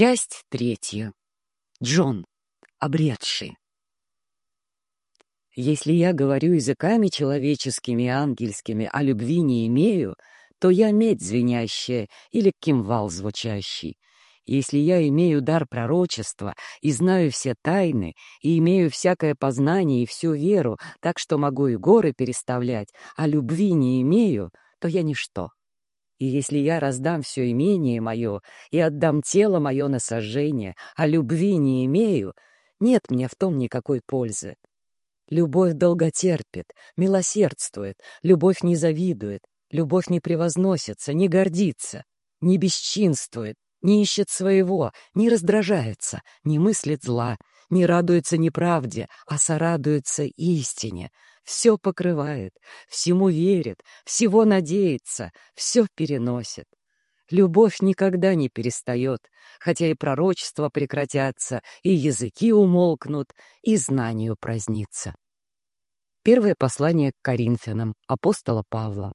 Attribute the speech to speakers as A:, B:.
A: Часть третья. Джон, обретший. Если я говорю языками человеческими и ангельскими, а любви не имею, то я медь звенящая или кимвал звучащий. Если я имею дар пророчества и знаю все тайны, и имею всякое познание и всю веру, так что могу и горы переставлять, а любви не имею, то я ничто. И если я раздам все имение мое и отдам тело мое на сожжение, а любви не имею, нет мне в том никакой пользы. Любовь долготерпит, милосердствует, любовь не завидует, любовь не превозносится, не гордится, не бесчинствует, не ищет своего, не раздражается, не мыслит зла, не радуется неправде, а сорадуется истине, все покрывает, всему верит, всего надеется, все переносит. Любовь никогда не перестает, хотя и пророчества прекратятся, и языки умолкнут, и знанию празднится. Первое послание к Коринфянам апостола Павла.